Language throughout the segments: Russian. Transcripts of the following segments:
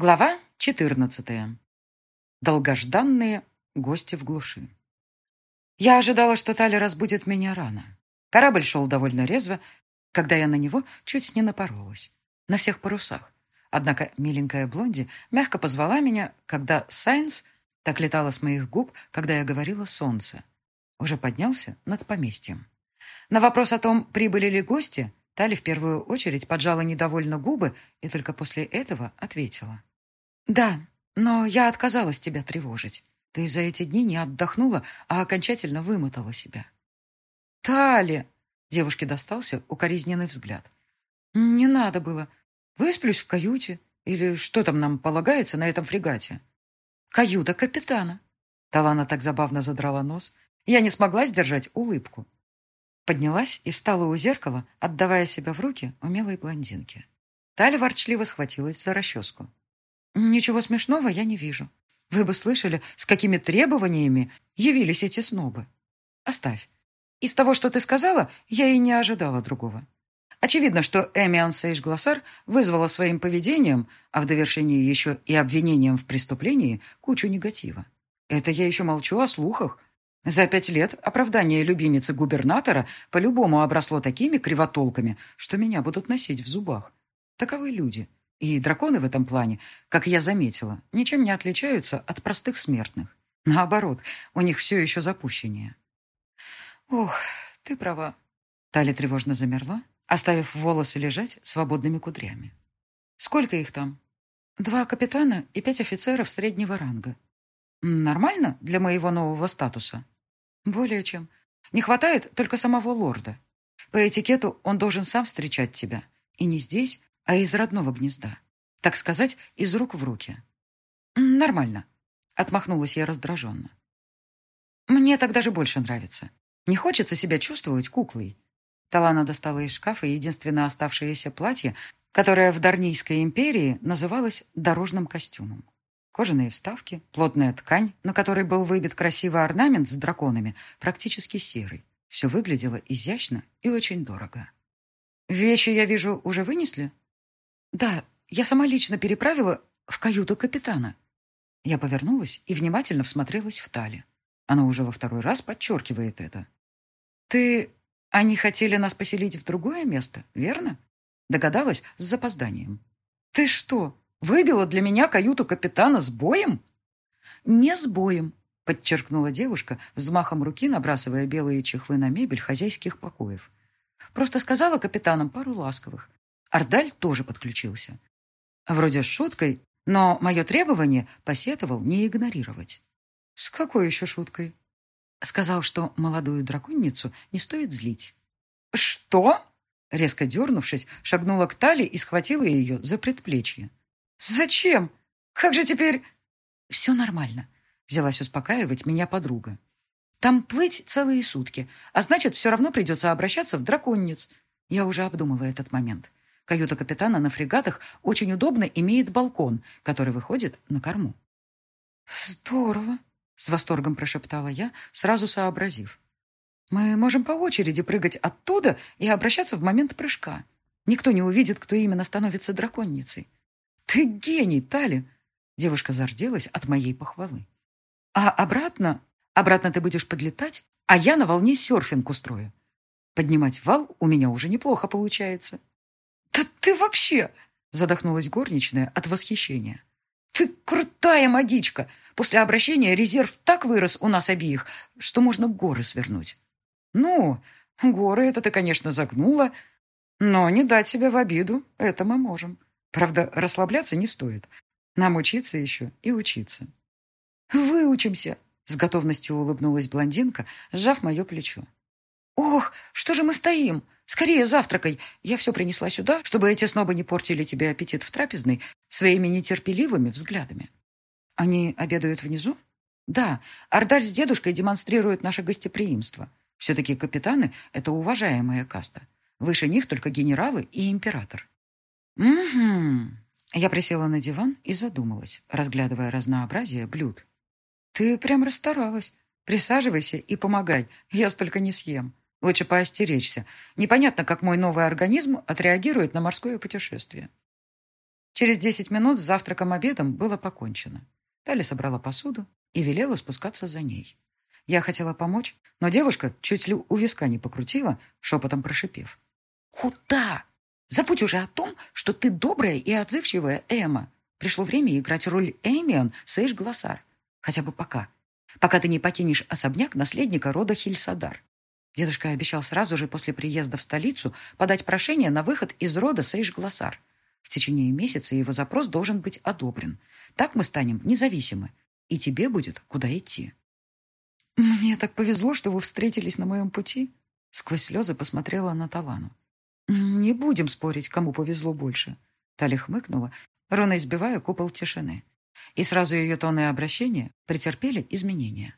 Глава 14. Долгожданные гости в глуши. Я ожидала, что Таля разбудит меня рано. Корабль шел довольно резво, когда я на него чуть не напоролась. На всех парусах. Однако миленькая Блонди мягко позвала меня, когда Сайнс так летала с моих губ, когда я говорила «солнце». Уже поднялся над поместьем. На вопрос о том, прибыли ли гости, Таля в первую очередь поджала недовольно губы и только после этого ответила. «Да, но я отказалась тебя тревожить. Ты за эти дни не отдохнула, а окончательно вымотала себя». «Тали!» — девушке достался укоризненный взгляд. «Не надо было. Высплюсь в каюте. Или что там нам полагается на этом фрегате?» «Каюта капитана». Талана так забавно задрала нос. Я не смогла сдержать улыбку. Поднялась и встала у зеркала, отдавая себя в руки умелой блондинке. Таля ворчливо схватилась за расческу. Ничего смешного я не вижу. Вы бы слышали, с какими требованиями явились эти снобы. Оставь. Из того, что ты сказала, я и не ожидала другого. Очевидно, что Эмиан Сейш Глоссар вызвала своим поведением, а в довершении еще и обвинением в преступлении, кучу негатива. Это я еще молчу о слухах. За пять лет оправдание любимицы губернатора по-любому обросло такими кривотолками, что меня будут носить в зубах. Таковы люди. И драконы в этом плане, как я заметила, ничем не отличаются от простых смертных. Наоборот, у них все еще запущеннее. Ох, ты права. Таля тревожно замерла, оставив волосы лежать свободными кудрями. Сколько их там? Два капитана и пять офицеров среднего ранга. Нормально для моего нового статуса? Более чем. Не хватает только самого лорда. По этикету он должен сам встречать тебя. И не здесь, а из родного гнезда. Так сказать, из рук в руки. Нормально. Отмахнулась я раздраженно. Мне так даже больше нравится. Не хочется себя чувствовать куклой. Талана достала из шкафа единственное оставшееся платье, которое в Дарнийской империи называлось дорожным костюмом. Кожаные вставки, плотная ткань, на которой был выбит красивый орнамент с драконами, практически серый. Все выглядело изящно и очень дорого. «Вещи, я вижу, уже вынесли?» «Да, я сама лично переправила в каюту капитана». Я повернулась и внимательно всмотрелась в Тали. Она уже во второй раз подчеркивает это. «Ты... Они хотели нас поселить в другое место, верно?» Догадалась с запозданием. «Ты что, выбила для меня каюту капитана с боем?» «Не с боем», — подчеркнула девушка, взмахом руки набрасывая белые чехлы на мебель хозяйских покоев. «Просто сказала капитанам пару ласковых. Ардаль тоже подключился. Вроде с шуткой, но мое требование посетовал не игнорировать. С какой еще шуткой? Сказал, что молодую драконницу не стоит злить. «Что?» Резко дернувшись, шагнула к Тали и схватила ее за предплечье. «Зачем? Как же теперь...» «Все нормально», — взялась успокаивать меня подруга. «Там плыть целые сутки, а значит, все равно придется обращаться в драконниц. Я уже обдумала этот момент. Каюта капитана на фрегатах очень удобно имеет балкон, который выходит на корму. «Здорово!» — с восторгом прошептала я, сразу сообразив. «Мы можем по очереди прыгать оттуда и обращаться в момент прыжка. Никто не увидит, кто именно становится драконницей. Ты гений, Тали!» Девушка зарделась от моей похвалы. «А обратно? Обратно ты будешь подлетать, а я на волне серфинг устрою. Поднимать вал у меня уже неплохо получается». «Да ты вообще...» — задохнулась горничная от восхищения. «Ты крутая магичка! После обращения резерв так вырос у нас обеих, что можно горы свернуть». «Ну, горы это ты, конечно, загнула, но не дать себя в обиду, это мы можем. Правда, расслабляться не стоит. Нам учиться еще и учиться». «Выучимся!» — с готовностью улыбнулась блондинка, сжав мое плечо. «Ох, что же мы стоим? Скорее завтракай. Я все принесла сюда, чтобы эти снобы не портили тебе аппетит в трапезной своими нетерпеливыми взглядами. Они обедают внизу? Да, Ардаль с дедушкой демонстрируют наше гостеприимство. Все-таки капитаны — это уважаемая каста. Выше них только генералы и император. Угу. Я присела на диван и задумалась, разглядывая разнообразие блюд. Ты прям расстаралась. Присаживайся и помогай, я столько не съем. Лучше поостеречься. Непонятно, как мой новый организм отреагирует на морское путешествие. Через десять минут с завтраком-обедом было покончено. Таля собрала посуду и велела спускаться за ней. Я хотела помочь, но девушка чуть ли у виска не покрутила, шепотом прошипев. «Куда? Забудь уже о том, что ты добрая и отзывчивая Эмма. Пришло время играть роль Эмион Сейш Глоссар. Хотя бы пока. Пока ты не покинешь особняк наследника рода Хильсадар. Дедушка обещал сразу же после приезда в столицу подать прошение на выход из рода Сейш Глоссар. В течение месяца его запрос должен быть одобрен. Так мы станем независимы, и тебе будет куда идти. «Мне так повезло, что вы встретились на моем пути», — сквозь слезы посмотрела на Талану. «Не будем спорить, кому повезло больше». Таля хмыкнула, ровно избивая купол тишины. И сразу ее тоны обращения претерпели изменения.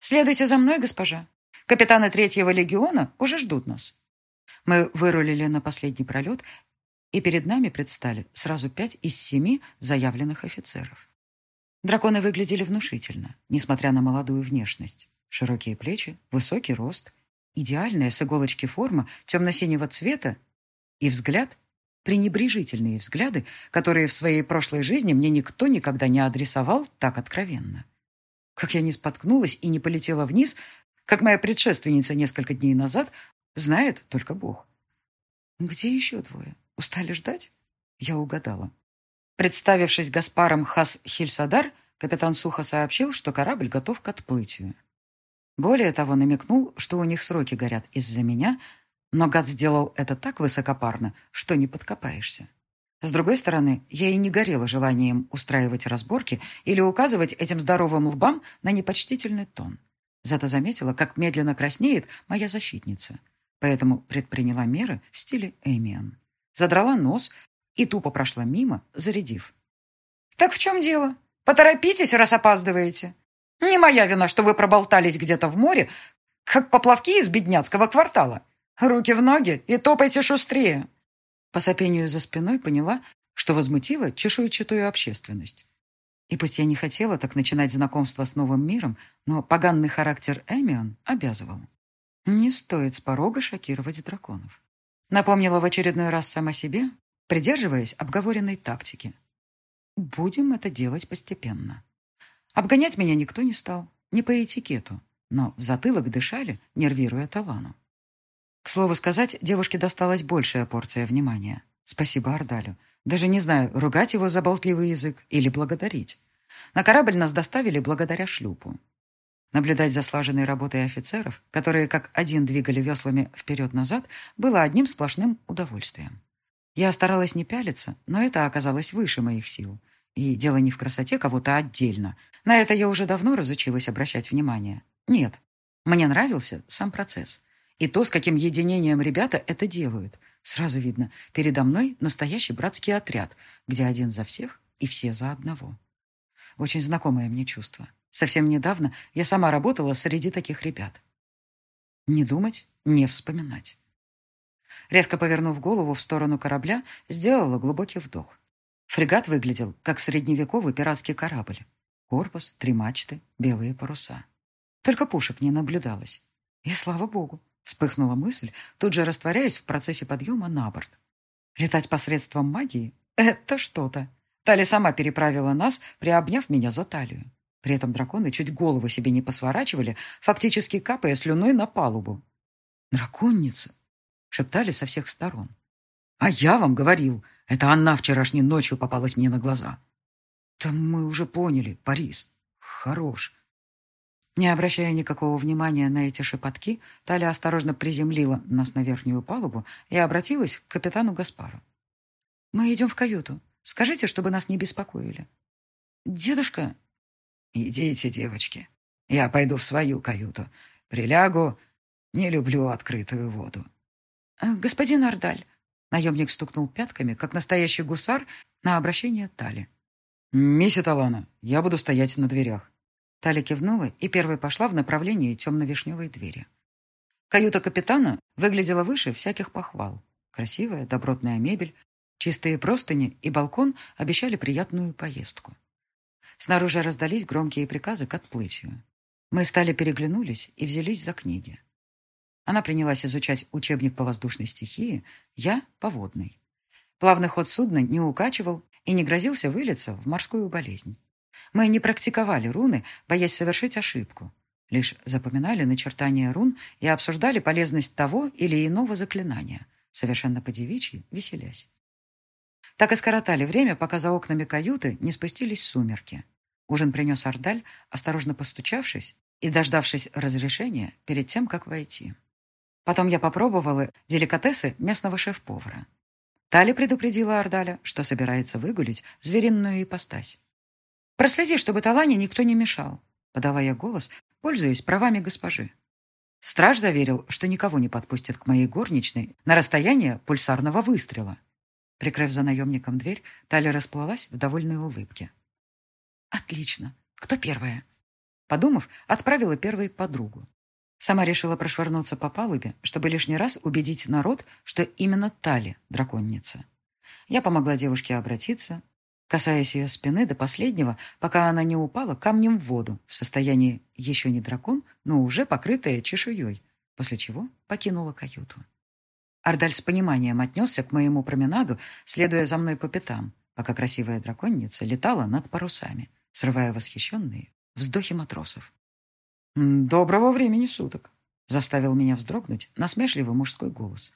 «Следуйте за мной, госпожа. Капитаны Третьего легиона уже ждут нас». Мы вырулили на последний пролет, и перед нами предстали сразу пять из семи заявленных офицеров. Драконы выглядели внушительно, несмотря на молодую внешность. Широкие плечи, высокий рост, идеальная с иголочки форма темно-синего цвета и взгляд, пренебрежительные взгляды, которые в своей прошлой жизни мне никто никогда не адресовал так откровенно. Как я не споткнулась и не полетела вниз, как моя предшественница несколько дней назад, знает только Бог. Где еще двое? Устали ждать? Я угадала. Представившись Гаспаром Хас Хильсадар, капитан сухо сообщил, что корабль готов к отплытию. Более того, намекнул, что у них сроки горят из-за меня, но гад сделал это так высокопарно, что не подкопаешься. С другой стороны, я и не горела желанием устраивать разборки или указывать этим здоровым лбам на непочтительный тон. Зато заметила, как медленно краснеет моя защитница. Поэтому предприняла меры в стиле Эмиан. Задрала нос и тупо прошла мимо, зарядив. «Так в чем дело? Поторопитесь, раз опаздываете. Не моя вина, что вы проболтались где-то в море, как поплавки из бедняцкого квартала. Руки в ноги и топайте шустрее». По сопению за спиной поняла, что возмутила чешуйчатую общественность. И пусть я не хотела так начинать знакомство с новым миром, но поганный характер Эмион обязывал. Не стоит с порога шокировать драконов. Напомнила в очередной раз сама себе, придерживаясь обговоренной тактики. Будем это делать постепенно. Обгонять меня никто не стал, не по этикету, но в затылок дышали, нервируя Талану. К слову сказать, девушке досталась большая порция внимания. Спасибо Ардалю. Даже не знаю, ругать его за болтливый язык или благодарить. На корабль нас доставили благодаря шлюпу. Наблюдать за слаженной работой офицеров, которые как один двигали веслами вперед-назад, было одним сплошным удовольствием. Я старалась не пялиться, но это оказалось выше моих сил. И дело не в красоте кого-то отдельно. На это я уже давно разучилась обращать внимание. Нет, мне нравился сам процесс. И то, с каким единением ребята это делают. Сразу видно, передо мной настоящий братский отряд, где один за всех и все за одного. Очень знакомое мне чувство. Совсем недавно я сама работала среди таких ребят. Не думать, не вспоминать. Резко повернув голову в сторону корабля, сделала глубокий вдох. Фрегат выглядел, как средневековый пиратский корабль. Корпус, три мачты, белые паруса. Только пушек не наблюдалось. И слава богу, вспыхнула мысль, тут же растворяясь в процессе подъема на борт. Летать посредством магии — это что-то. Тали сама переправила нас, приобняв меня за талию. При этом драконы чуть голову себе не посворачивали, фактически капая слюной на палубу. «Драконница!» шептали со всех сторон. «А я вам говорил, это она вчерашней ночью попалась мне на глаза». «Да мы уже поняли, Парис. Хорош». Не обращая никакого внимания на эти шепотки, Таля осторожно приземлила нас на верхнюю палубу и обратилась к капитану Гаспару. «Мы идем в каюту. Скажите, чтобы нас не беспокоили». «Дедушка...» «Идите, девочки. Я пойду в свою каюту. Прилягу. Не люблю открытую воду». «Э, «Господин Ардаль», — наемник стукнул пятками, как настоящий гусар, на обращение Тали. «Мисси Талана, я буду стоять на дверях». Таля кивнула и первой пошла в направлении темно-вишневой двери. Каюта капитана выглядела выше всяких похвал. Красивая, добротная мебель, чистые простыни и балкон обещали приятную поездку. Снаружи раздались громкие приказы к отплытию. Мы стали переглянулись и взялись за книги. Она принялась изучать учебник по воздушной стихии, я — по водной. Плавный ход судна не укачивал, и не грозился вылиться в морскую болезнь. Мы не практиковали руны, боясь совершить ошибку. Лишь запоминали начертания рун и обсуждали полезность того или иного заклинания, совершенно по-девичьи, веселясь. Так и скоротали время, пока за окнами каюты не спустились сумерки. Ужин принес Ардаль, осторожно постучавшись и дождавшись разрешения перед тем, как войти. Потом я попробовала деликатесы местного шеф-повара. Тали предупредила Ардаля, что собирается выгулить звериную ипостась. «Проследи, чтобы Талане никто не мешал», — подала я голос, пользуясь правами госпожи. Страж заверил, что никого не подпустит к моей горничной на расстояние пульсарного выстрела. Прикрыв за наемником дверь, Таля расплылась в довольной улыбке. «Отлично. Кто первая?» Подумав, отправила первой подругу. Сама решила прошвырнуться по палубе, чтобы лишний раз убедить народ, что именно Тали — драконница. Я помогла девушке обратиться, касаясь ее спины до последнего, пока она не упала камнем в воду в состоянии еще не дракон, но уже покрытая чешуей, после чего покинула каюту. Ардаль с пониманием отнесся к моему променаду, следуя за мной по пятам, пока красивая драконница летала над парусами, срывая восхищенные вздохи матросов. «Доброго времени суток!» — заставил меня вздрогнуть насмешливый мужской голос.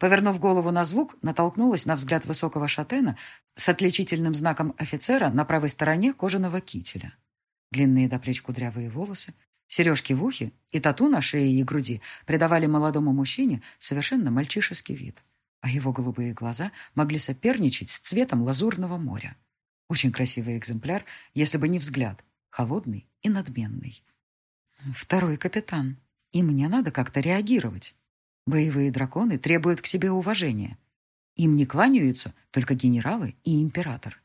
Повернув голову на звук, натолкнулась на взгляд высокого шатена с отличительным знаком офицера на правой стороне кожаного кителя. Длинные до плеч кудрявые волосы, сережки в ухе и тату на шее и груди придавали молодому мужчине совершенно мальчишеский вид, а его голубые глаза могли соперничать с цветом лазурного моря. Очень красивый экземпляр, если бы не взгляд, холодный и надменный. Второй капитан. И мне надо как-то реагировать. Боевые драконы требуют к себе уважения. Им не кланяются только генералы и император.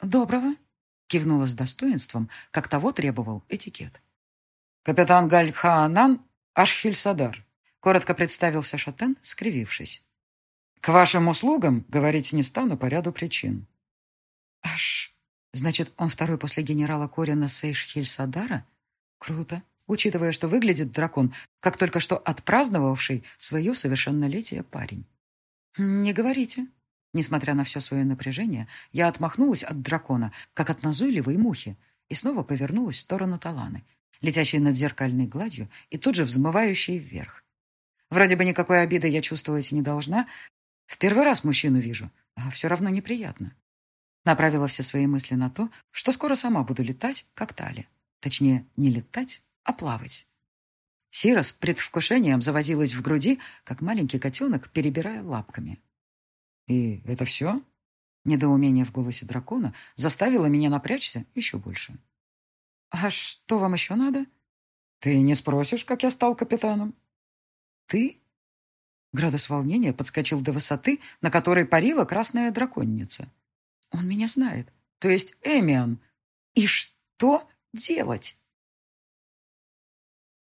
«Доброго», — кивнула с достоинством, как того требовал этикет. «Капитан Гальхаанан Ашхильсадар», — коротко представился Шатен, скривившись. «К вашим услугам говорить не стану по ряду причин». «Аш, значит, он второй после генерала Корина Сейшхильсадара?» Круто, учитывая, что выглядит дракон, как только что отпраздновавший свое совершеннолетие парень. Не говорите. Несмотря на все свое напряжение, я отмахнулась от дракона, как от назойливой мухи, и снова повернулась в сторону Таланы, летящей над зеркальной гладью и тут же взмывающей вверх. Вроде бы никакой обиды я чувствовать не должна. В первый раз мужчину вижу, а все равно неприятно. Направила все свои мысли на то, что скоро сама буду летать, как Тали. Точнее, не летать, а плавать. Сира с предвкушением завозилась в груди, как маленький котенок, перебирая лапками. «И это все?» Недоумение в голосе дракона заставило меня напрячься еще больше. «А что вам еще надо?» «Ты не спросишь, как я стал капитаном?» «Ты?» Градус волнения подскочил до высоты, на которой парила красная драконница. «Он меня знает. То есть Эмиан. И что?» Делать?